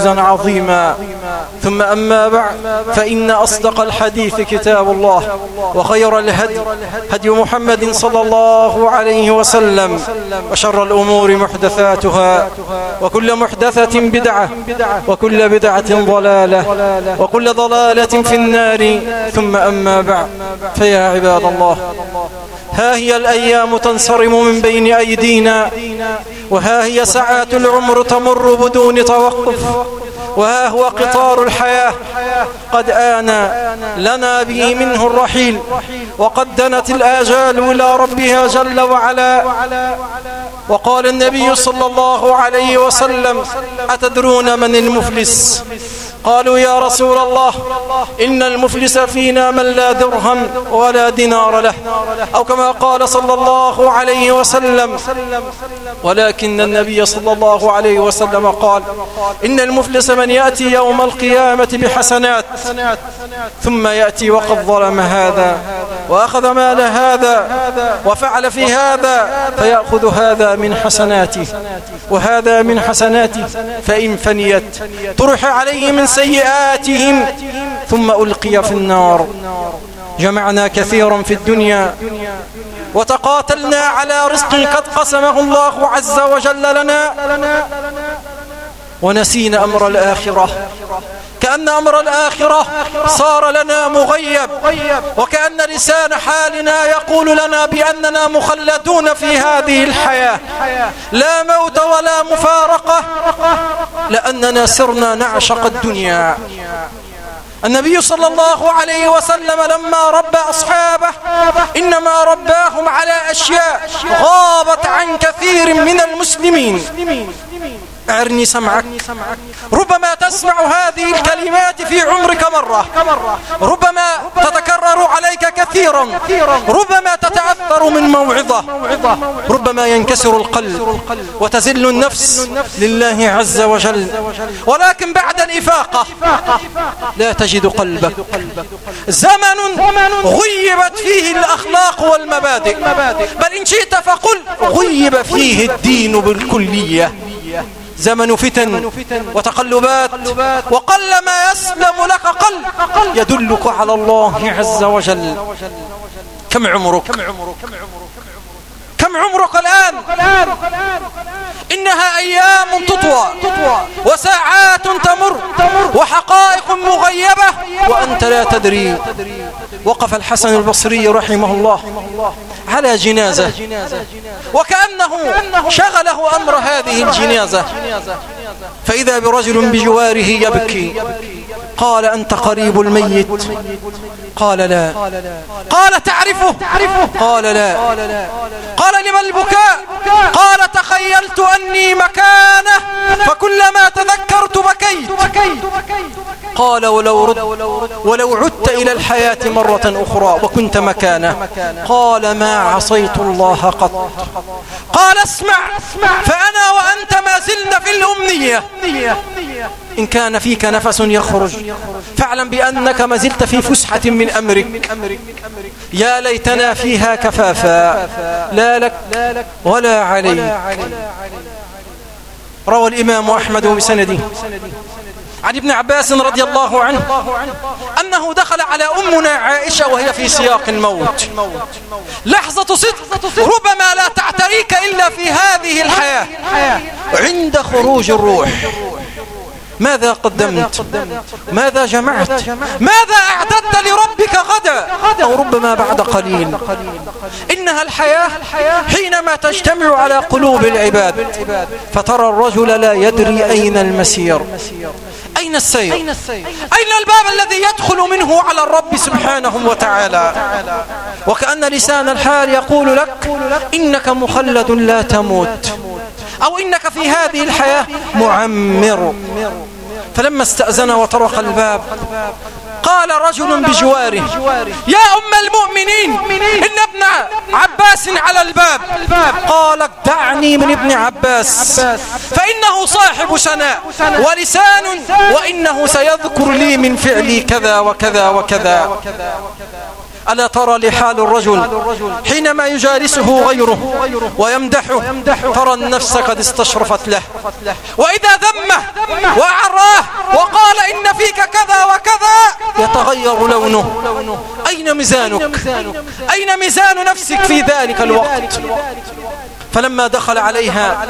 عظيما. ثم أما بعد فإن أصدق الحديث كتاب الله وخير الهدي هدي محمد صلى الله عليه وسلم وشر الأمور محدثاتها وكل محدثة بدعة وكل بدعة ضلالة وكل ضلالة في النار. ثم أما بعد فيا عباد الله ها هي الأيام تنصرم من بين أيدينا وها هي ساعات العمر تمر بدون توقف. وها هو قطار الحياة. قد آن لنا به منه الرحيل. وقد دنت الآجال إلى ربها جل وعلا. وقال النبي صلى الله عليه وسلم أتدرون من المفلس؟ قالوا يا رسول الله إن المفلس فينا من لا درهم ولا دينار له أو كما قال صلى الله عليه وسلم ولكن النبي صلى الله عليه وسلم قال إن المفلس من يأتي يوم القيامة بحسنات ثم يأتي وقد ظلم هذا وأخذ مال هذا وفعل في هذا فيأخذ هذا من حسناته وهذا من حسناته فإن فنيت طرح عليه من سيئاتهم ثم ألقي في النار. جمعنا كثيرا في الدنيا وتقاتلنا على رزق قد قسمه الله عز وجل لنا ونسينا أمر الآخرة. كأن أمر الآخرة صار لنا مغيب وكأن لسان حالنا يقول لنا بأننا مخلدون في هذه الحياة. لا موت ولا مفارقة لأننا سرنا نعشق الدنيا. النبي صلى الله عليه وسلم لما ربى أصحابه إنما رباهم على أشياء غابت عن كثير من المسلمين. أعرني سمعك. ربما تسمع هذه الكلمات في عمرك مرة. ربما تتكرر عليك كثيرا. ربما تتأثر من موعظة. ربما ينكسر القلب وتزل النفس لله عز وجل. ولكن بعد الإفاقة لا تجد قلبك. زمن غيبت فيه الأخلاق والمبادئ. بل إن شئت فقل غيب فيه الدين بالكلية. زمن فتن وتقلبات وقل ما يسلم لك قلب يدلك على الله عز وجل. كم عمرك؟ كم عمرك الآن. إنها أيام تطوى وساعات تمر وحقائق مغيبة وأنت لا تدري. وقف الحسن البصري رحمه الله على جنازة. وكأنه شغله أمر هذه الجنازة. فإذا برجل بجواره يبكي. قال أنت قريب الميت. قال لا. قال تعرفه. قال لا. قال لما البكاء؟ قال تخيلت أني مكانه فكلما تذكرت بكيت. قال ولو, رد ولو عدت إلى الحياة مرة أخرى وكنت مكانه. قال ما عصيت الله قط. قال اسمع فأنا وأنت ما زلنا في الأمنية. إن كان فيك نفس يخرج. فاعلم بأنك ما زلت في فسحة من أمرك. يا ليتنا فيها كفافا. لا لك ولا عليك. روى الإمام أحمد بسنده. عن ابن عباس رضي الله عنه أنه دخل على أمنا عائشة وهي في سياق الموت. لحظة صدق. ربما لا تعتريك إلا في هذه الحياة. عند خروج الروح. ماذا قدمت؟ ماذا جمعت؟ ماذا أعددت لربك غدا؟ أو ربما بعد قليل. إنها الحياة حينما تجتمع على قلوب العباد. فترى الرجل لا يدري أين المسير. أين السير؟ أين الباب الذي يدخل منه على الرب سبحانه وتعالى؟ وكأن لسان الحال يقول لك إنك مخلد لا تموت. أو إنك في هذه الحياة معمر. فلما استأذن وطرق الباب قال رجل بجواره يا أم المؤمنين إن ابن عباس على الباب. قالت دعني من ابن عباس. فإنه صاحب سناء ولسان. وإنه سيذكر لي من فعلي كذا وكذا وكذا. ألا ترى لحال الرجل حينما يجالسه غيره ويمدحه ترى النفس قد استشرفت له. وإذا ذمه وعراه وقال إن فيك كذا وكذا يتغير لونه. أين ميزانك؟ أين ميزان نفسك في ذلك الوقت؟ فلما دخل عليها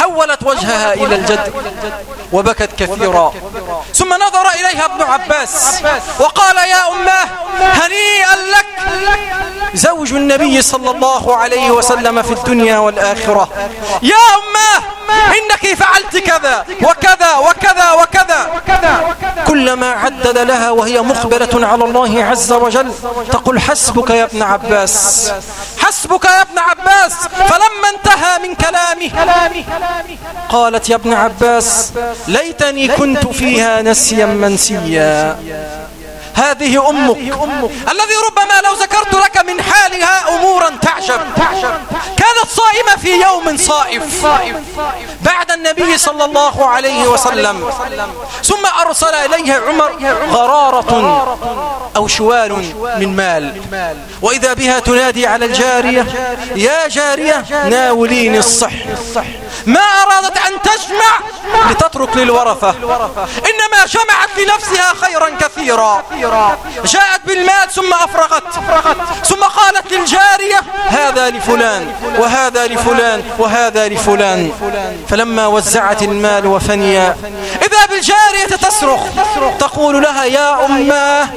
حولت وجهها إلى الجد وبكت كثيرا. ثم نظر إليها ابن عباس وقال يا أماه هنيئا لك. زوج النبي صلى الله عليه وسلم في الدنيا والآخرة. يا أماه إنك فعلت كذا. وكذا وكذا وكذا. كلما عدد لها وهي مقبلة على الله عز وجل تقول حسبك يا ابن عباس. حسبك يا ابن عباس. فلما انتهى من كلامه قالت يا ابن عباس ليتني كنت فيها نسيا منسيا. هذه أمك. الذي ربما لو ذكرت لك من حالها أمورا تعجب. كانت صائمة في يوم صائف. بعد النبي صلى الله عليه وسلم. ثم أرسل إليها عمر غرارة أو شوال من مال. وإذا بها تنادي على الجارية يا جارية ناوليني الصح ما أرادت أن تجمع لتترك للورثة. إنما جمعت لنفسها خيرا كثيرا. جاءت بالمال ثم أفرغت ثم قالت للجارية هذا لفلان وهذا لفلان وهذا لفلان. فلما وزعت المال وفنيا إذا بالجارية تصرخ. تقول لها يا أماه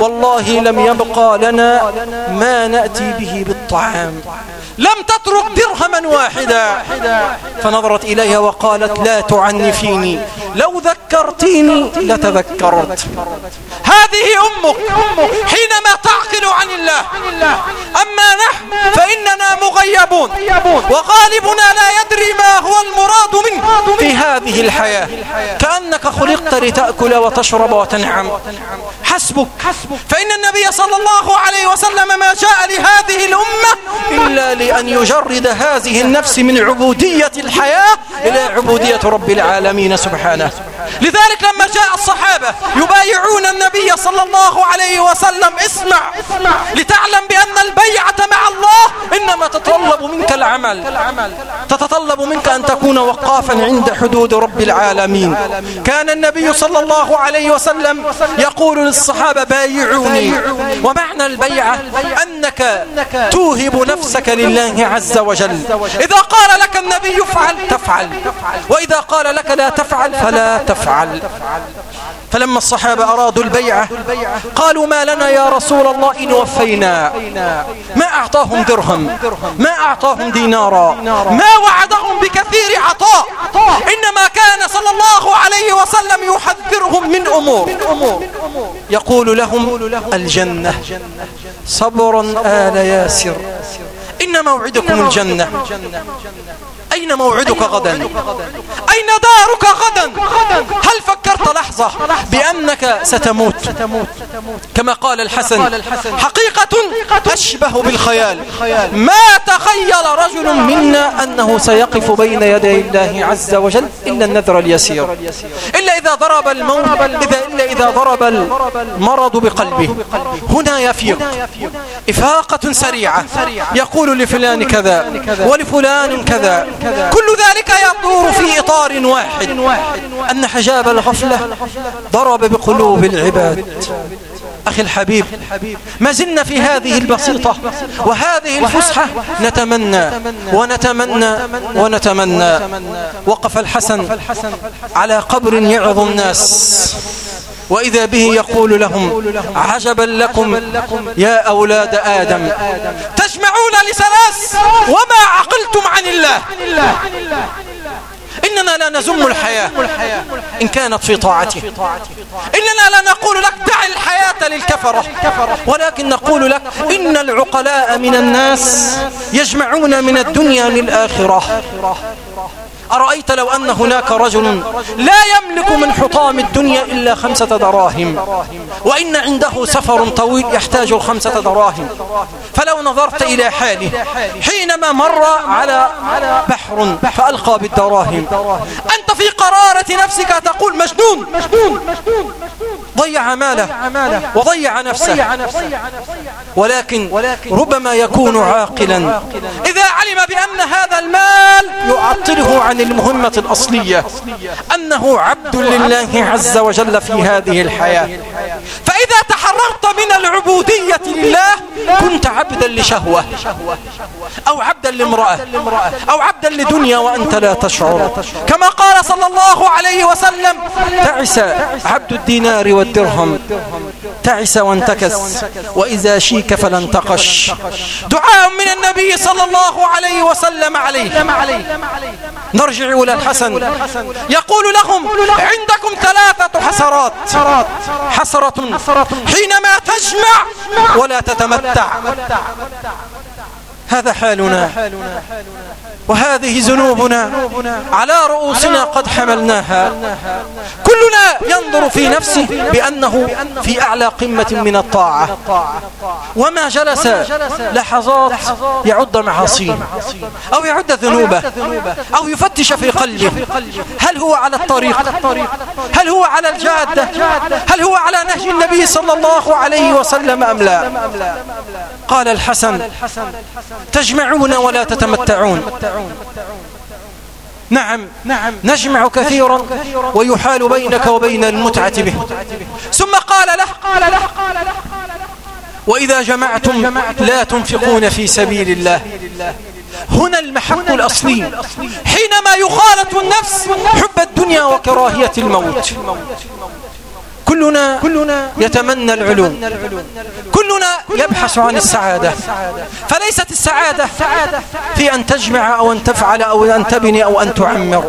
والله لم يبقى لنا ما نأتي به بالطعام لم تترك درهما واحدا. فنظرت إليها وقالت لا تعنفيني. لو ذكرتيني لتذكرت. هذه أمك. حينما تعقل عن الله. أما نحن فإننا مغيبون. وغالبنا لا يدري ما هو المراد منه في هذه الحياة. كأنك خلقت لتأكل وتشرب وتنعم. حسبك. فإن النبي صلى الله عليه وسلم ما جاء لهذه الأمة إلا لأن يجرد هذه النفس من عبودية الحياة إلى عبودية رب العالمين سبحانه. لذلك لما جاء الصحابة يبايعون النبي صلى الله عليه وسلم اسمع لتعلم بأن البيعة مع الله إنما تتطلب منك العمل. تتطلب منك أن تكون وقافا عند حدود رب العالمين. كان النبي صلى الله عليه وسلم يقول للصحابة بايعوني. ومعنى البيعة أنك توهب نفسك لله عز وجل. إذا قال لك النبي افعل تفعل. وإذا قال لك لا تفعل فلا تفعل. فلما الصحابة أرادوا البيعة قالوا ما لنا يا رسول الله إن وفينا. ما أعطاهم درهم ما أعطاهم دينارا ما وعدهم بكثير عطاء. إنما كان صلى الله عليه وسلم يحذرهم من أمور. يقول لهم الجنة. صبرا آل ياسر. إن موعدكم الجنة. أين موعدك غدا؟ أين دارك غدا؟ هل لحظة بأنك ستموت. كما قال الحسن حقيقة أشبه بالخيال. ما تخيل رجل منا أنه سيقف بين يدي الله عز وجل إلا النذر اليسير. إلا إذا ضرب الموت إذا إلا إذا ضرب المرض بقلبه. هنا يفيق. إفاقة سريعة. يقول لفلان كذا ولفلان كذا. كل ذلك يدور في إطار واحد أن حجاب الغفلة ضرب بقلوب العباد. أخي الحبيب ما زلنا في هذه البسيطة وهذه الفسحة نتمنى ونتمنى ونتمنى. وقف الحسن على قبر يعظ الناس. وإذا به يقول لهم عجبا لكم يا أولاد آدم. تجمعون لثلاث وما عقلتم عن الله. إننا لا نزم الحياة إن كانت في طاعته إننا لا نقول لك دع الحياة للكفرة. ولكن نقول لك إن العقلاء من الناس يجمعون من الدنيا للآخرة. أرأيت لو أن هناك رجل لا يملك من حطام الدنيا إلا خمسة دراهم وإن عنده سفر طويل يحتاج الخمسة دراهم. فلو نظرت إلى حاله حينما مر على بحر فألقى بالدراهم. أنت في قرارة نفسك تقول مجنون ضيع ماله وضيع نفسه. ولكن ربما يكون عاقلا. إذا علم بأن هذا المال يعطله عن المهمة الأصلية أنه عبد لله عز وجل في هذه الحياة. فإذا تحررت من العبودية لله كنت عبدا لشهوة. أو عبدا لامرأة أو عبدا لدنيا وأنت لا تشعر. كما قال صلى الله عليه وسلم تعس عبد الدينار والدرهم تعس وانتكس وإذا شيك فلن تقش. دعاء من النبي صلى الله عليه وسلم عليه. نرجع إلى الحسن. يقول لهم عندكم ثلاثة حسرات. حسرة حينما تجمع ولا تتمتع. هذا حالنا. وهذه ذنوبنا على رؤوسنا قد حملناها. كلنا ينظر في نفسه بأنه في أعلى قمة من الطاعة. وما جلس لحظات يعد معاصيه أو يعد ذنوبه أو يفتش في قلبه. هل هو على الطريق؟ هل هو على الجادة؟ هل هو على نهج النبي صلى الله عليه وسلم أم لا؟ قال الحسن تجمعون ولا تتمتعون. نعم نعم. نجمع كثيرا ويحال بينك وبين المتعة به. ثم قال له وإذا جمعتم لا تنفقون في سبيل الله. هنا المحك الأصلي. حينما يخالط النفس حب الدنيا وكراهية الموت. كلنا, كلنا يتمنى العلوم. كلنا يبحث عن السعادة. فليست السعادة. في أن تجمع أو أن تفعل أو أن تبني أو أن تعمر.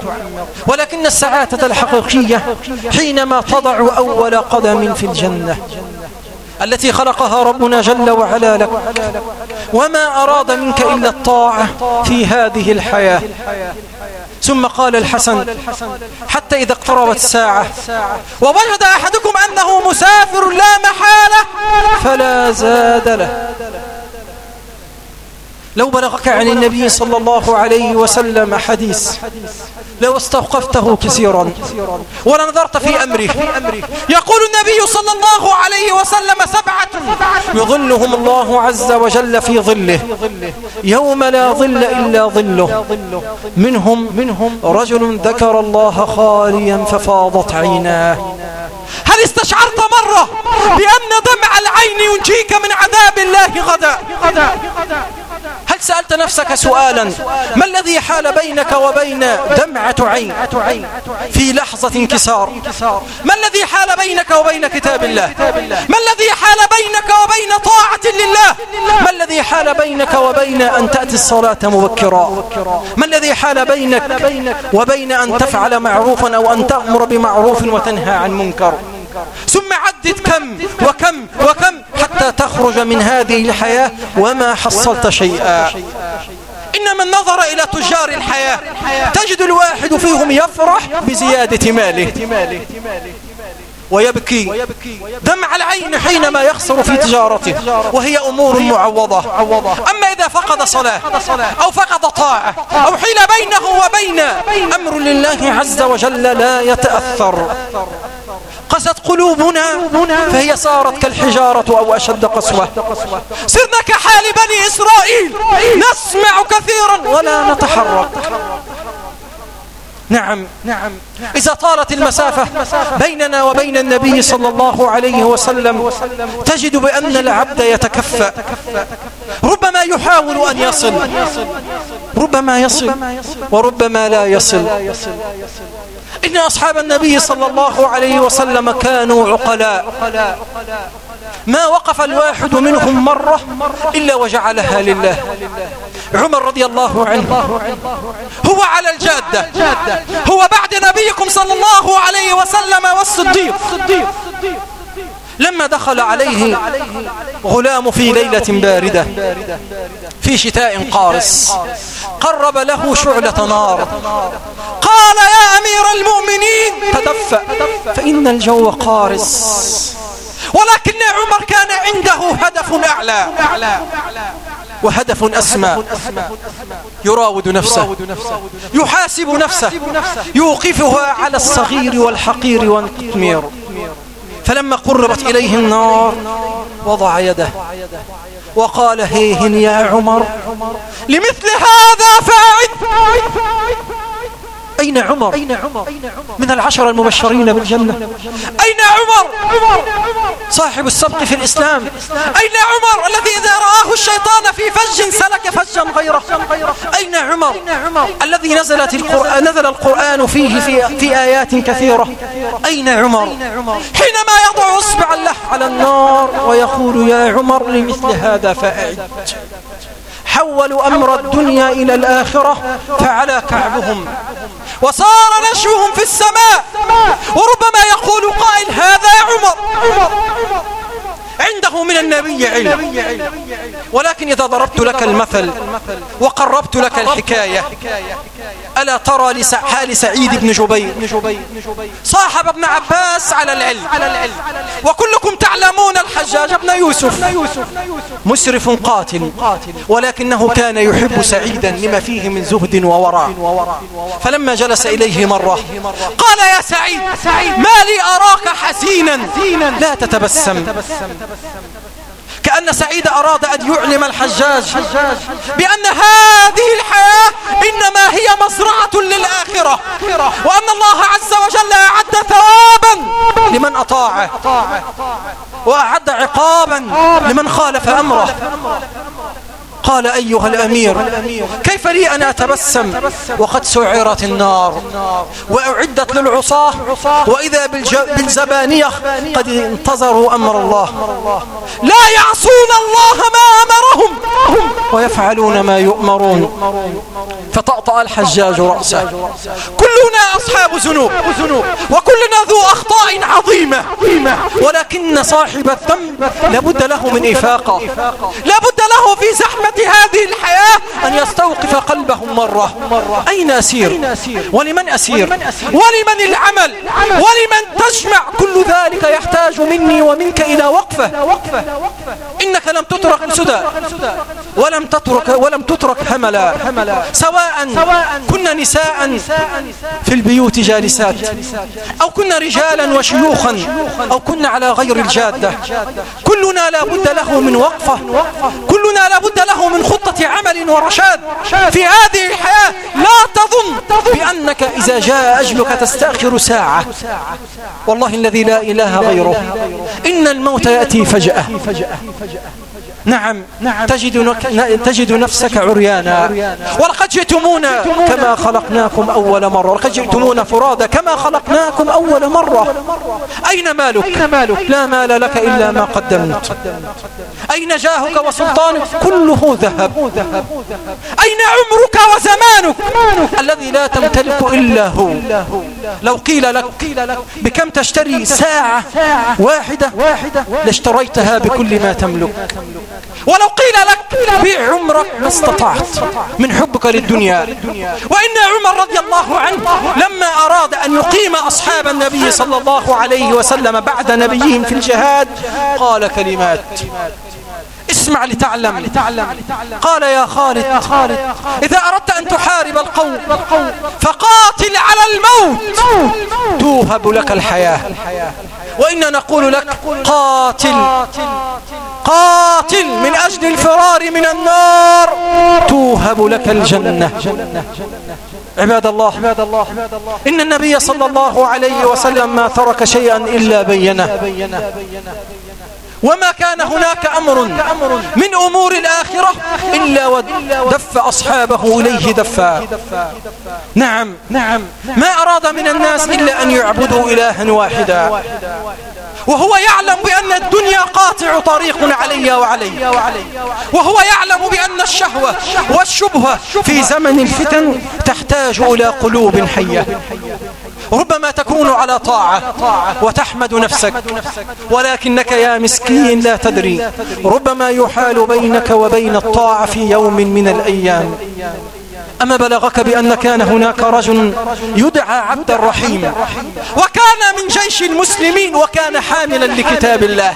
ولكن السعادة الحقيقية حينما تضع أول قدم في الجنة. التي خلقها ربنا جل وعلا لك. وما أراد منك إلا الطاعة في هذه الحياة. ثم قال الحسن حتى إذا اقتربت الساعة ووجد أحدكم أنه مسافر لا محالة فلا زاد له. لو بلغك عن النبي صلى الله عليه وسلم حديث لو استوقفته كثيرا ولنظرت في أمره يقول النبي صلى الله عليه وسلم سبعة يظلهم الله عز وجل في ظله. يوم لا ظل إلا ظله. منهم منهم رجل ذكر الله خاليا ففاضت عيناه. هل استشعرت مرة بأن دمع العين ينجيك من عذاب الله غدا. هل سألت نفسك سؤالا؟ ما الذي حال بينك وبين دمعة عين في لحظة انكسار؟ ما الذي حال بينك وبين كتاب الله؟ ما الذي حال بينك وبين طاعة لله؟ ما الذي حال بينك وبين أن تأتي الصلاة مبكرا؟ ما الذي حال بينك وبين أن تفعل معروفا أو أن تأمر بمعروف وتنهى عن منكر؟ ثم عدد كم وكم وكم حتى تخرج من هذه الحياة وما حصلت شيئا؟ إن من نظر إلى تجار الحياة تجد الواحد فيهم يفرح بزيادة ماله. ويبكي. دمع العين حينما يخسر في تجارته. وهي أمور معوضة. أما إذا فقد صلاة أو فقد طاعة أو حيل بينه وبين أمر لله عز وجل لا يتأثر. قست قلوبنا فهي صارت كالحجارة أو أشد قسوة. صرنا كحال بني إسرائيل. نسمع كثيرا ولا نتحرك نعم نعم إذا طالت المسافة بيننا وبين النبي صلى الله عليه وسلم تجد بأن العبد يتكفى. ربما يحاول أن يصل. ربما يصل. وربما لا يصل. إن أصحاب النبي صلى الله عليه وسلم كانوا عقلاء. ما وقف الواحد منهم مرة إلا وجعلها لله. عمر رضي الله عنه. هو على الجادة. هو بعد نبيكم صلى الله عليه وسلم والصديق. لما دخل عليه غلام في ليلة باردة في شتاء قارس قرب له شعلة نار. قال يا أمير المؤمنين تدفأ فإن الجو قارس ولكن عمر كان عنده هدف أعلى. وهدف أسمى يراود نفسه يحاسب نفسه يوقفها على الصغير والحقير والقطمير فلما قربت إليه النار وضع يده وقال هيهن يا عمر لمثل هذا فاعد أين عمر؟ من العشر المبشرين بالجنة. أين عمر؟ صاحب السبق في الإسلام. أين عمر الذي إذا رآه الشيطان في فج سلك فجا غيره؟ أين عمر الذي نزلت القرآن نزل القرآن فيه في, في آيات كثيرة؟ أين عمر؟ حينما يضع اصبعا له على النار ويقول يا عمر لمثل هذا فأعد. حولوا أمر الدنيا إلى الآخرة فعلى كعبهم. وصار نشوهم في السماء. وربما يقول قائل هذا عمر. عنده من النبي علم. ولكن إذا ضربت لك المثل وقربت لك الحكاية ألا ترى لحال سعيد بن جبير؟ صاحب ابن عباس على العلم. وكلكم تعلمون الحجاج بن يوسف. مسرف قاتل ولكنه كان يحب سعيدا لما فيه من زهد ووراء. فلما جلس إليه مرة قال يا سعيد ما لي أراك حزينا لا تتبسم. كأن سعيد أراد أن يعلم الحجاج بأن هذه الحياة إنما هي مزرعة للآخرة وأن الله عز وجل أعد ثوابا لمن أطاعه وأعد عقابا لمن خالف أمره. قال أيها الأمير كيف لي أن أتبسم وقد سعرت النار وأعدت للعصاة وإذا بالزبانية قد انتظروا أمر الله. لا يعصون الله ما أمرهم ويفعلون ما يؤمرون. فطأطأ الحجاج رأسه. كلنا أصحاب ذنوب. وكلنا ذو أخطاء عظيمة. ولكن صاحب الذنب لابد له من إفاقة. لابد له في زحمة هذه الحياة أن يستوقف قلبه مرة. أين أسير؟ ولمن أسير؟ ولمن العمل؟ ولمن تجمع؟ كل ذلك يحتاج مني ومنك إلى وقفة. إنك لم تترك سدى ولم تترك ولم تترك هملا سواء كنا نساء في البيوت جالسات أو كنا رجالا وشيوخا أو كنا على غير الجادة. كلنا لا بد له من وقفة. كلنا لا بد له من خطة عمل ورشاد. في هذه الحياة لا تظن بأنك إذا جاء أجلك تستأخر ساعة. والله الذي لا إله غيره. إن الموت يأتي فجأة. نعم تجد, تجد نفسك عريانا. ولقد جئتمونا كما خلقناكم أول مرة. ولقد جئتمونا فرادا كما خلقناكم أول مرة. أين مالك؟ لا مال لك إلا ما قدمت. أين جاهك وسلطانك؟ كله ذهب. أين عمرك وزمانك؟ الذي لا تمتلك إلا هو. لو قيل لك بكم تشتري ساعة واحدة لاشتريتها بكل ما تملك. ولو قيل لك بيع عمرك ما استطعت من حبك للدنيا. وإن عمر رضي الله عنه لما أراد أن يقيم أصحاب النبي صلى الله عليه وسلم بعد نبيهم في الجهاد قال كلمات. اسمع لتعلم. قال يا خالد إذا أردت أن تحارب القوم فقاتل على الموت. توهب لك الحياة. وإنا نقول لك قاتل. قاتل من أجل الفرار من النار. توهب لك الجنة. عباد الله عباد الله إن النبي صلى الله عليه وسلم ما ترك شيئا إلا بينه. وما كان هناك أمر من أمور الآخرة إلا ودف أصحابه إليه دفا نعم نعم. ما أراد من الناس إلا أن يعبدوا إلها واحدا. وهو يعلم بأن الدنيا قاطع طريق علي وعلي وهو يعلم بأن الشهوة والشبهة في زمن الفتن تحتاج إلى قلوب حية. ربما تكون على طاعة وتحمد نفسك. ولكنك يا مسكين لا تدري. ربما يحال بينك وبين الطاعة في يوم من الأيام. أما بلغك بأن كان هناك رجل يدعى عبد الرحيم. وكان من جيش المسلمين وكان حاملا لكتاب الله.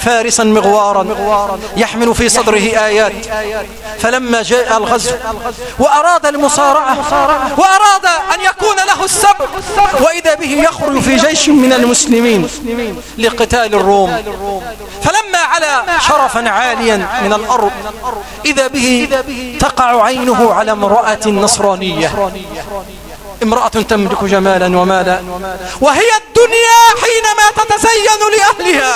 فارسا مغوارا يحمل في صدره آيات. فلما جاء الغزو وأراد المصارعة وأراد أن يكون له السبب وإذا به يخرج في جيش من المسلمين لقتال الروم. فلما على شرفا عاليا من الأرض إذا به تقع عينه على امرأة نصرانية. امرأة تملك جمالا ومالا وهي الدنيا حينما تتزين لأهلها.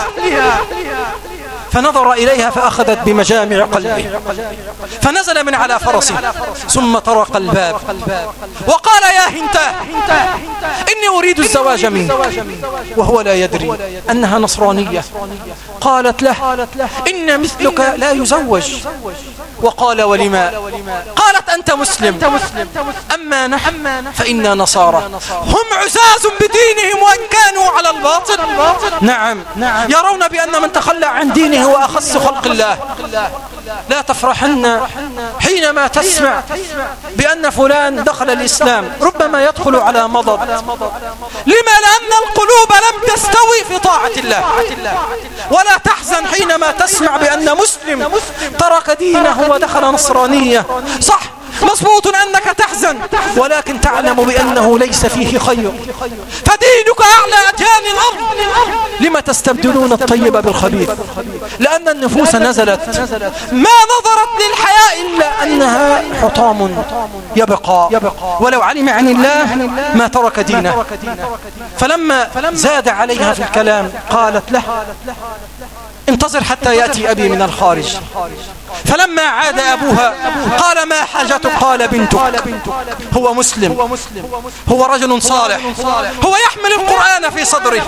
فنظر إليها فأخذت بمجامع قلبه فنزل من على فرسه ثم طرق الباب وقال يا هنتا إني أريد الزواج منك. وهو لا يدري أنها نصرانية. قالت له إن مثلك لا يزوج. وقال ولما؟ قالت أنت مسلم. أما نحن فإنا نصارى. هم عزاز بدينهم وإن كانوا على الباطل. نعم. يرون بأن من تخلى عن دينه هو أخص خلق الله. لا تفرحن حينما تسمع بأن فلان دخل الإسلام. ربما يدخل على مضض. لما لأن القلوب لم تستوي في طاعة الله. ولا تحزن حينما تسمع بأن مسلم ترك دينه ودخل نصرانية. صح. مصبوط أنك تحزن ولكن تعلم بأنه ليس فيه خير. فدينك أعلى أديان الأرض. لما تستبدلون الطيب بالخبيث. لأن النفوس نزلت. ما نظرت للحياة إلا أنها حطام يبقى. ولو علم عن الله ما ترك دينه. فلما زاد عليها في الكلام قالت له. انتظر حتى يأتي أبي من الخارج. فلما عاد أبوها قال ما حاجتك؟ قال بنتك. هو مسلم. هو رجل صالح. هو يحمل القرآن في صدره.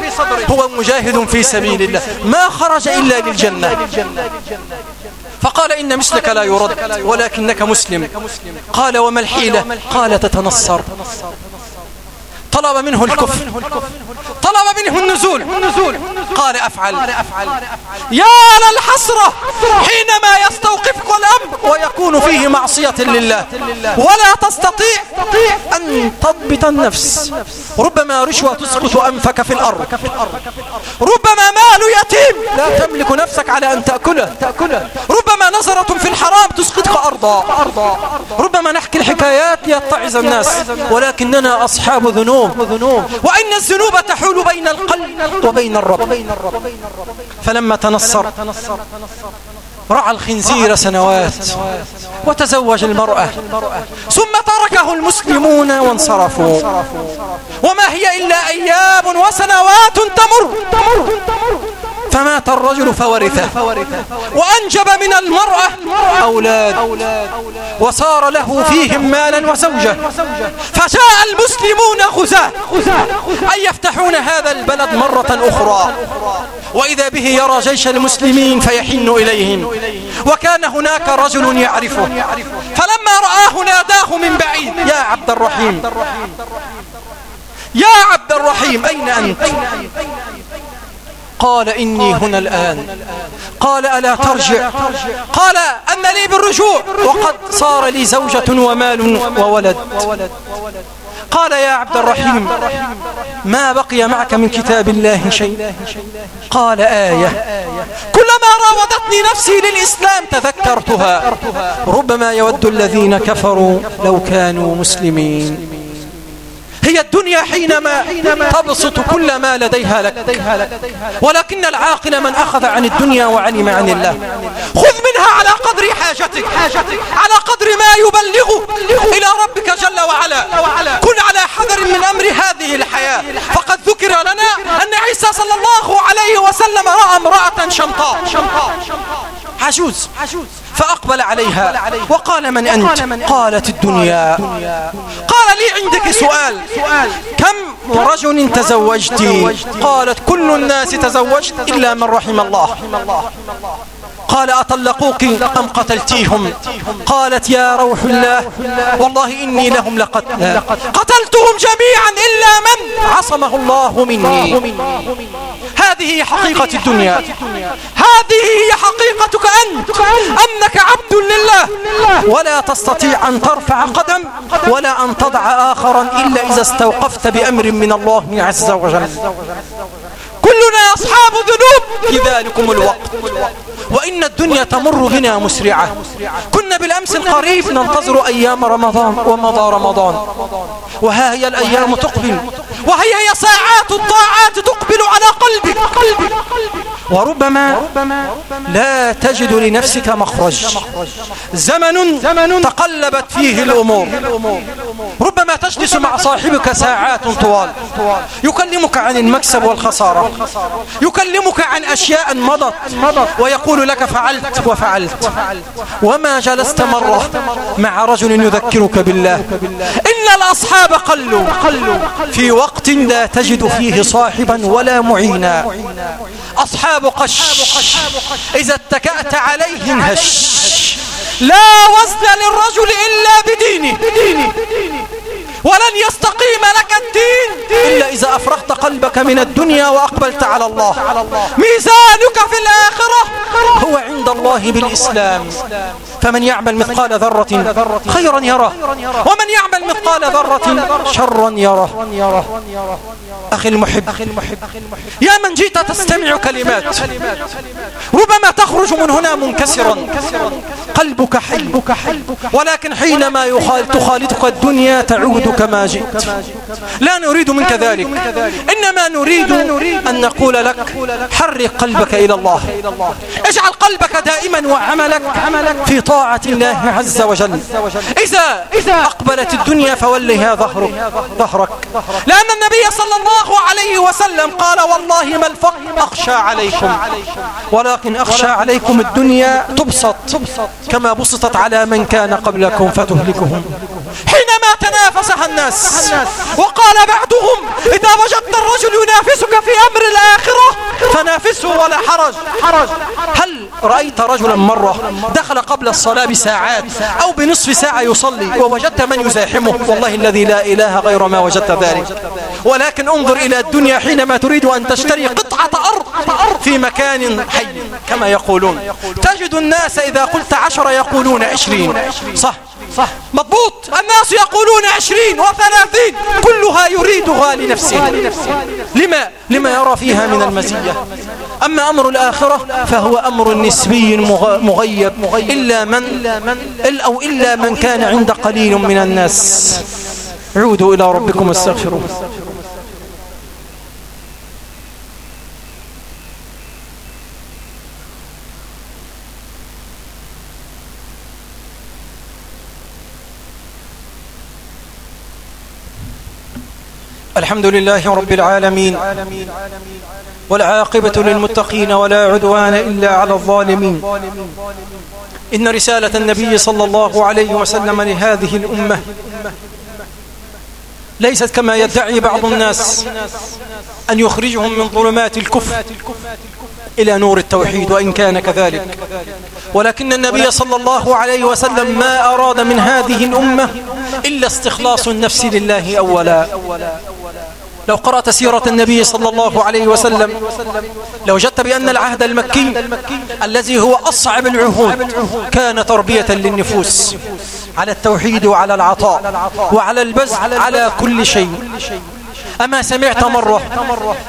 هو مجاهد في سبيل الله. ما خرج إلا للجنة. فقال إن مثلك لا يرد ولكنك مسلم. قال وما الحيلة؟ قال تتنصر. طلب منه الكفر. طلب منه النزول. قال أفعل. يا للحسرة حينما يستوقفك الأمر ويكون فيه معصية لله ولا تستطيع أن تضبط النفس. ربما رشوة تسقط أنفك في الأرض. ربما مال يتيم. لا تملك نفسك على أن تأكله. ربما نظرة في الحرام تسقطك أرضا ربما نحكي الحكايات يتعظ الناس. ولكننا أصحاب ذنوب. وإن الذنوب تحول بين القلب وبين الرب؟ فلما تنصر رعى الخنزير سنوات وتزوج المرأة. ثم تركه المسلمون وانصرفوا. وما هي إلا أيام وسنوات تمر. فمات الرجل فورثه. وأنجب من المرأة أولاد. وصار له فيهم مالا وزوجة. فجاء المسلمون غزاة. أن يفتحون هذا البلد مرة أخرى. وإذا به يرى جيش المسلمين فيحن إليهم. وكان هناك رجل يعرفه. فلما رآه ناداه من بعيد. يا عبد الرحيم. يا عبد الرحيم أين أنت؟ قال إني هنا الآن. قال ألا ترجع. قال أن لي بالرجوع. وقد صار لي زوجة ومال وولد. قال يا عبد الرحيم ما بقي معك من كتاب الله شيء؟ قال آية. كلما راودتني نفسي للإسلام تذكرتها. ربما يود الذين كفروا لو كانوا مسلمين. هي الدنيا حينما تبسط كل ما لديها لك. ولكن العاقل من أخذ عن الدنيا وعلم عن الله. خذ منها على قدر حاجتك. على قدر ما يبلغ إلى ربك جل وعلا. كن على حذر من أمر هذه الحياة. فقد ذكر لنا أن عيسى صلى الله عليه وسلم رأى امرأة شمطاء. عجوز. فأقبل عليها وقال من أنت؟ قالت الدنيا. قال لي عندك سؤال. كم رجل تزوجت قالت كل الناس تزوجت إلا من رحم الله. قال أطلقوك أم قتلتيهم؟ قالت يا روح الله والله إني لهم لقد قتلتهم جميعا إلا من عصمه الله مني. هذه حقيقة الدنيا. هذه هي حقيقتك أنت أنك عبد لله. ولا تستطيع أن ترفع قدم ولا أن تضع آخرا إلا إذا استوقفت بأمر من الله عز وجل. كلنا أصحاب ذنوب في ذلكم الوقت. وإن الدنيا تمر بنا مسرعة. كنا بالأمس القريب ننتظر أيام رمضان ومضى رمضان. وها هي الأيام تقبل. وهي هي ساعات الطاعات تقبل. على قلبك. وربما لا تجد لنفسك مخرج. زمن تقلبت فيه الأمور. ربما تجلس مع صاحبك ساعات طوال. يكلمك عن المكسب والخسارة. يكلمك عن أشياء مضت. ويقول لك فعلت وفعلت. وما جلست مرة مع رجل يذكرك بالله. إن الأصحاب قلوا. في وقت لا تجد فيه صاحبا ولا معينا. أصحاب قش إذا اتكأت عليه انهش لا وزن للرجل إلا بدينه. ولن يستقيم لك الدين. إلا إذا أفرغت قلبك من الدنيا وأقبلت على الله. ميزانك في الآخرة هو عند الله بالإسلام. فمن يعمل مثقال ذرة خيرا يره. ومن يعمل مثقال ذرة شرا يره. أخي المحب يا من جئت تستمع كلمات. ربما تخرج من هنا منكسرا. قلبك حي. ولكن حينما تخالطك الدنيا تعود كما جئت. لا نريد منك ذلك. إنما نريد أن نقول لك حرك قلبك إلى الله. اجعل قلبك دائما وعملك في طاعة الله عز وجل. إذا أقبلت الدنيا فولها ظهرك ظهرك. لأن النبي صلى الله عليه وسلم قال والله ما الفقر أخشى عليكم ولكن أخشى عليكم الدنيا تبسط كما بسطت على من كان قبلكم فتهلكهم. حينما تنافسها الناس. وقال بعضهم إذا وجدت الرجل ينافسك في أمر الآخرة فنافسه ولا حرج. هل رأيت رجلا مرة دخل قبل الصلاة بساعات أو بنصف ساعة يصلي ووجدت من يزاحمه؟ والله الذي لا إله غير ما وجدت ذلك. ولكن انظر إلى الدنيا حينما تريد أن تشتري قطعة أرض في مكان حي كما يقولون. تجد الناس إذا قلت عشر يقولون عشرين. صح. صح. مضبوط. الناس يقولون عشرين وثلاثين. كلها يريدها لنفسه. لما؟ لما يرى فيها من المزية. أما أمر الآخرة فهو أمر نسبي مغيب. إلا من أو إلا من كان عند قليل من الناس. عودوا إلى ربكم استغفروا الحمد لله رب العالمين والعاقبة للمتقين ولا عدوان إلا على الظالمين. إن رسالة النبي صلى الله عليه وسلم لهذه الأمة ليست كما يدعي بعض الناس أن يخرجهم من ظلمات الكفر إلى نور التوحيد وإن كان كذلك. ولكن النبي صلى الله عليه وسلم ما أراد من هذه الأمة إلا استخلاص النفس لله أولا. لو قرأت سيرة النبي صلى الله عليه وسلم لوجدت بأن العهد المكي الذي هو أصعب العهود كان تربية للنفوس على التوحيد وعلى العطاء وعلى البذل على كل شيء. أما سمعت مرة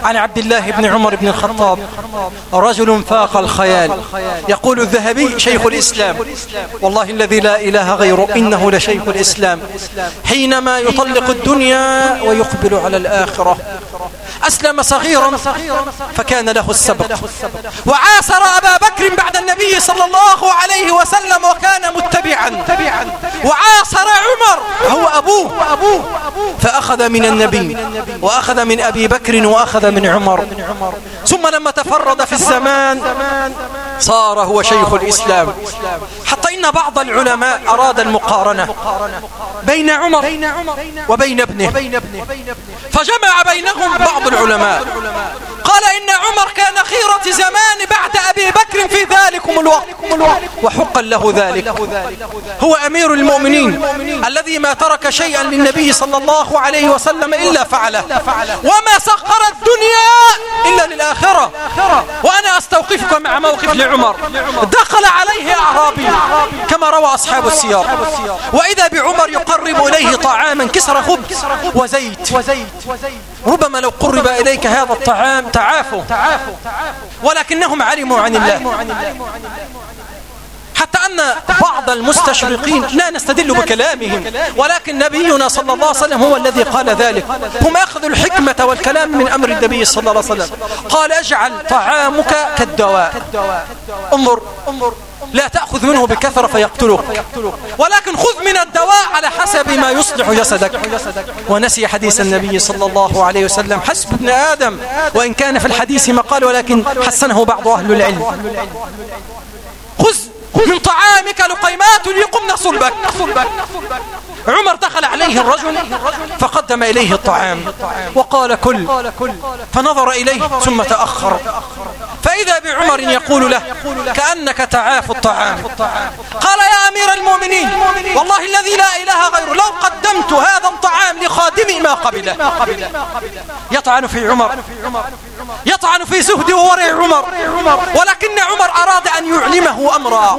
عن عبد الله بن عمر بن الخطاب رجل فاق الخيال يقول الذهبي شيخ الإسلام والله الذي لا إله غيره إنه لشيخ الإسلام حينما يطلق الدنيا ويقبل على الآخرة. أسلم صغيرا فكان له السبق. وعاصر أبا بكر بعد النبي صلى الله عليه وسلم وكان متبعا. وعاصر عمر هو أبوه فأخذ من النبي وأخذ من أبي بكر وأخذ من عمر. ثم لما تفرد في الزمان صار هو شيخ الإسلام. حتى إن بعض العلماء أراد المقارنة بين عمر وبين ابنه. فجمع بينهم بعض العلماء. قال إن عمر كان خيرة زمان بعد أبي بكر في ذلكم الوقت. وحقا له ذلك. هو أمير المؤمنين الذي ما ترك شيئا للنبي صلى الله عليه وسلم إلا فعله. وما سخر الدنيا إلا للآخرة. وأنا أستوقفك مع موقف لعمر دخل عليه أعرابي كما روى أصحاب السيار وإذا بعمر يقرب إليه طعاما كسر خبز وزيت. ربما لو قرب إليك هذا الطعام تعافوا. ولكنهم علموا عن الله. حتى أن بعض المستشرقين لا نستدل بكلامهم ولكن نبينا صلى الله عليه وسلم هو الذي قال ذلك. هم أخذوا الحكمة والكلام من أمر النبي صلى الله عليه وسلم. قال اجعل طعامك كالدواء. انظر انظر لا تأخذ منه بكثرة فيقتلك ولكن خذ من الدواء على حسب ما يصلح جسدك. ونسي حديث النبي صلى الله عليه وسلم حسب ابن آدم. وإن كان في الحديث مقال ولكن حسنه بعض أهل العلم. خذ من طعامك لقيمات يقمن صلبك. عمر دخل عليه الرجل فقدم إليه الطعام وقال كل فنظر إليه ثم تأخر. فإذا بعمر يقول له كأنك تعاف الطعام. قال يا أمير المؤمنين والله الذي لا إله غيره لو قدمت هذا الطعام لخادمي ما قبله. يطعن في عمر يطعن في زهد وورع عمر ولكن عمر أراد أن يعلمه أمرا.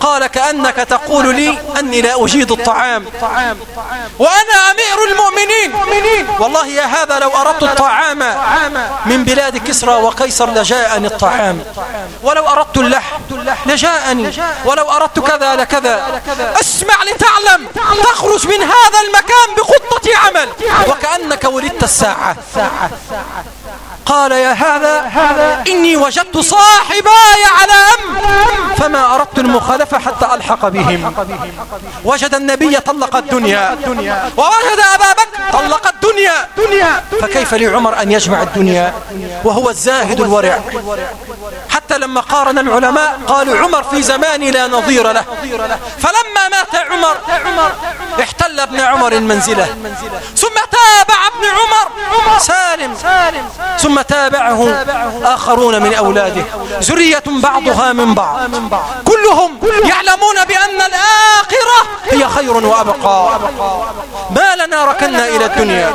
قال كأنك تقول لي أني لا أجيد الطعام. وأنا أمير المؤمنين. والله يا هذا لو أردت الطعام من بلاد كسرى وقيصر لجاءني الطعام. ولو أردت اللحم لجاءني. ولو أردت كذا لكذا. اسمع لتعلم. تخرج من هذا المكان بخطة عمل. وكأنك ولدت الساعة. قال يا هذا إني وجدت صاحباي على أم فما أردت المخالفة حتى ألحق بهم. وجد النبي طلق الدنيا ووجد أبا بكر طلق الدنيا فكيف لعمر أن يجمع الدنيا؟ وهو الزاهد الورع. حتى لما قارن العلماء قالوا عمر في زمان لا نظير له. فلما مات عمر احتل ابن عمر المنزلة. ثم تابع ابن عمر سالم. ثم تابعه آخرون من أولاده. زرية بعضها من بعض. كلهم يعلمون بأن الآخرة هي خير وأبقى. ما لنا ركنا إلى الدنيا.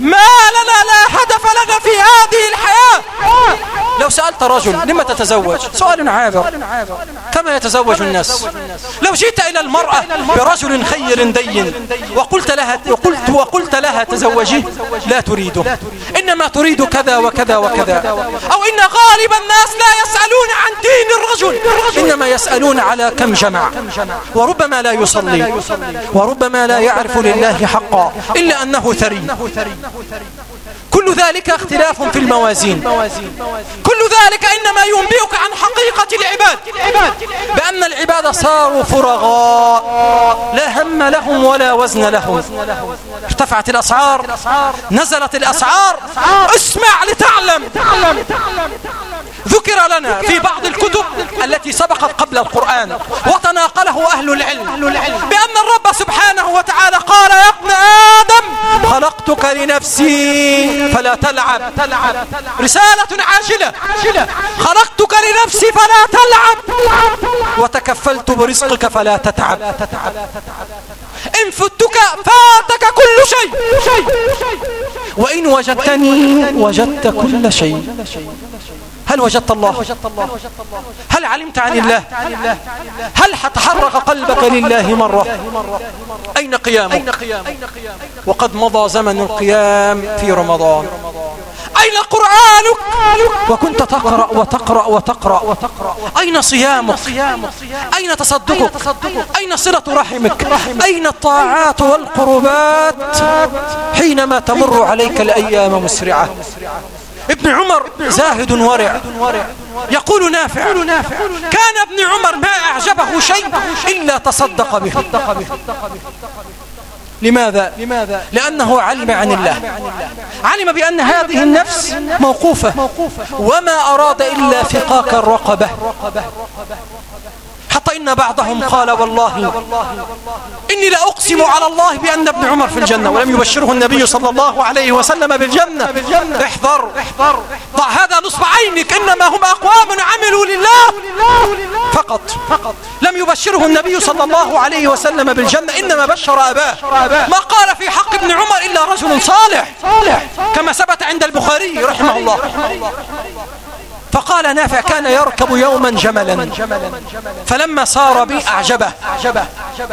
ما لنا لا هدف لنا في هذه الحياة. لو سألت رجل لما تتزوج؟ سؤال عابر. كما يتزوج الناس؟ لو جئت إلى المرأة برجل خير دين وقلت لها وقلت وقلت لها تزوجي لا تريده. إنما تريد كذا وكذا وكذا. أو إن غالب الناس لا يسألون عن دين الرجل إنما يسألون على كم جمع. وربما لا يصلي وربما لا يعرف لله حقا إلا أنه ثري. كل ذلك اختلاف في الموازين. كل ذلك إنما ينبئك عن حقيقة العباد. بأن العباد صاروا فرغاء لا هم لهم ولا وزن لهم. ارتفعت الأسعار. نزلت الأسعار. اسمع لتعلم. ذكر لنا في بعض الكتب التي سبقت قبل القرآن وتناقله أهل العلم. بأن الرب سبحانه وتعالى قال يا ابن آدم خلقتك لنفسي فلا تلعب. رسالة عاجلة. خلقتك لنفسي فلا تلعب. وتكفلت برزقك فلا تتعب. إن فتك فاتك كل شيء. وإن وجدتني وجدت كل شيء. هل وجدت الله؟ هل علمت عن الله؟ هل تحرك قلبك لله مرة؟ أين قيامك؟ وقد مضى زمن القيام في رمضان. أين قرآنك؟ وكنت تقرأ وتقرأ وتقرأ. وتقرأ. أين صيامك؟ أين تصدقك؟ أين صلة رحمك؟ أين الطاعات والقربات؟ حينما تمر عليك الأيام مسرعة. ابن عمر زاهد ورع. يقول نافع. كان ابن عمر ما أعجبه شيء إلا تصدق به. لماذا؟ لماذا؟ لأنه علم عن الله. علم بأن هذه النفس موقوفة. وما أراد إلا فقاك الرقبة. حتى إن بعضهم قال والله. إني لأقسم على الله بأن ابن عمر في الجنة ولم يبشره النبي صلى الله عليه وسلم بالجنة. احذر. ضع هذا نصب عينك إنما هم أقوام عملوا لله. فقط. لم يبشره النبي صلى الله عليه وسلم بالجنة إنما بشر أباه. ما قال في حق ابن عمر إلا رجل صالح. كما ثبت عند البخاري رحمه الله. فقال نافع كان يركب يوما جملا. فلما صار بي أعجبه.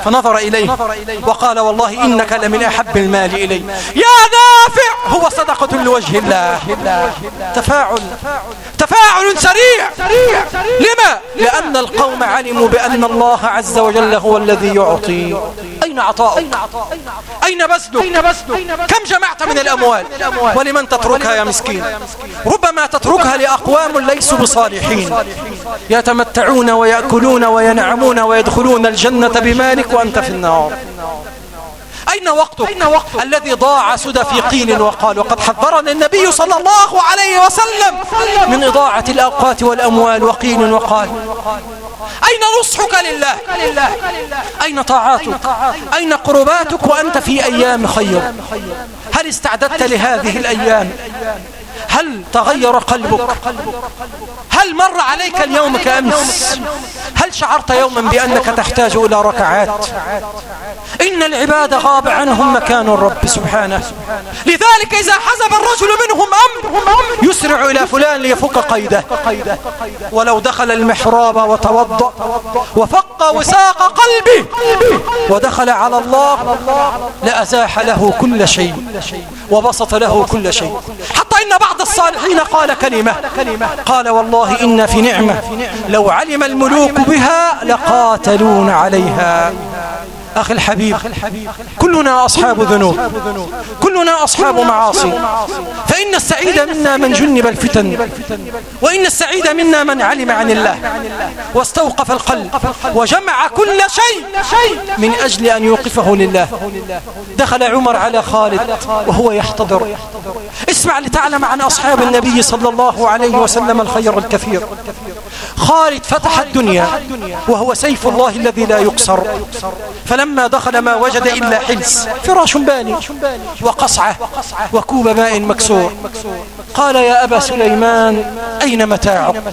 فنظر إليه. وقال والله إنك لمن أحب المال إلي. يا نافع! هو صدقة لوجه الله. تفاعل. تفاعل سريع. لما؟ لأن القوم علموا بأن الله عز وجل هو الذي يعطي. أين عطاؤك؟ أين بسدك؟ كم جمعت من الأموال؟ ولمن تتركها يا مسكين؟ ربما تتركها لأقوام ليسوا بصالحين. يتمتعون ويأكلون وينعمون ويدخلون الجنة بمالك وأنت في النار. أين وقتك؟ أين وقتك؟ الذي ضاع سدى في قيل وقال وقد حذرنا النبي صلى الله عليه وسلم. من إضاعة الأوقات والأموال وقيل وقال. أين نصحك لله؟ أين طاعاتك؟ أين قرباتك؟ وأنت في أيام خير. هل استعددت لهذه الأيام؟ هل تغير قلبك؟ هل مر عليك اليوم كأمس؟ هل شعرت يوما بأنك تحتاج إلى ركعات؟ إن العباد غاب عنهم مكان الرب سبحانه. لذلك إذا حزب الرجل منهم أمر يسرع إلى فلان ليفك قيده. ولو دخل المحراب وتوضأ وفق وساق قلبه ودخل على الله لأزاح له كل شيء وبسط له كل شيء. حتى إن بعض الصالحين قال كلمة قال والله إن في نعمة لو علم الملوك بها لقاتلون عليها. أخي الحبيب كلنا أصحاب ذنوب كلنا أصحاب معاصي. فإن السعيد منا من جنب الفتن. وإن السعيد منا من علم عن الله. واستوقف القلب. وجمع كل شيء من أجل أن يوقفه لله. دخل عمر على خالد وهو يحتضر. اسمع لتعلم عن أصحاب النبي صلى الله عليه وسلم الخير الكثير. خالد فتح الدنيا وهو سيف الله الذي لا يقصر. فلما دخل ما وجد إلا حلس فراش باني وقصعة وكوب ماء مكسور. قال يا أبا سليمان أين متاعك؟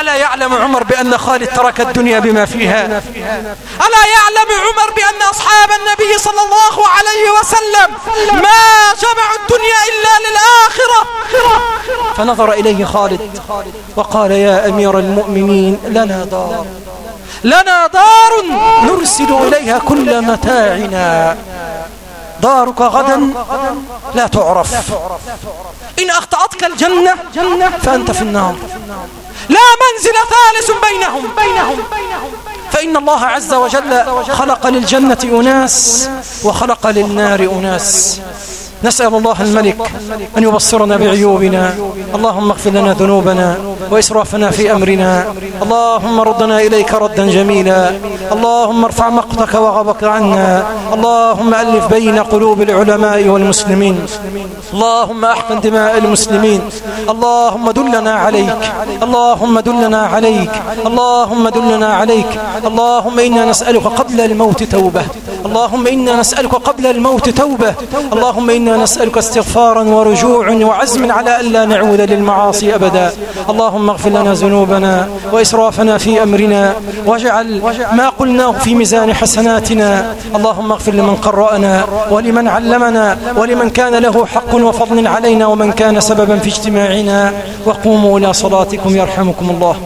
ألا يعلم عمر بأن خالد ترك الدنيا بما فيها؟ ألا يعلم عمر بأن أصحاب النبي صلى الله عليه وسلم ما جمعوا الدنيا إلا للآخرة؟ فنظر إليه خالد وقال يا أمير المؤمنين لنا دار. لنا دار نرسل إليها كل متاعنا. دارك غدا لا تعرف. إن أخطأتك الجنة فأنت في النار. لا منزل ثالث بينهم. فإن الله عز وجل خلق للجنة أناس وخلق للنار أناس. نسأل الله الملك أن يبصرنا بعيوبنا. اللهم اغفر لنا ذنوبنا. وإسرافنا في أمرنا. اللهم ردنا إليك ردا جميلا. اللهم ارفع مقتك وغضبك عنا. اللهم ألف بين قلوب العلماء والمسلمين. اللهم أحقن دماء المسلمين. اللهم دلنا عليك. اللهم دلنا عليك. اللهم دلنا عليك. اللهم إنا نسألك قبل الموت توبة. اللهم إنا نسألك قبل الموت توبة. اللهم إنا نسألك استغفارا ورجوع وعزم على ألا نعود للمعاصي أبدا. اللهم اللهم اغفر لنا ذنوبنا وإسرافنا في أمرنا واجعل ما قلناه في ميزان حسناتنا. اللهم اغفر لمن قرأنا ولمن علمنا ولمن كان له حق وفضل علينا ومن كان سببا في اجتماعنا. وقوموا إلى صلاتكم يرحمكم الله.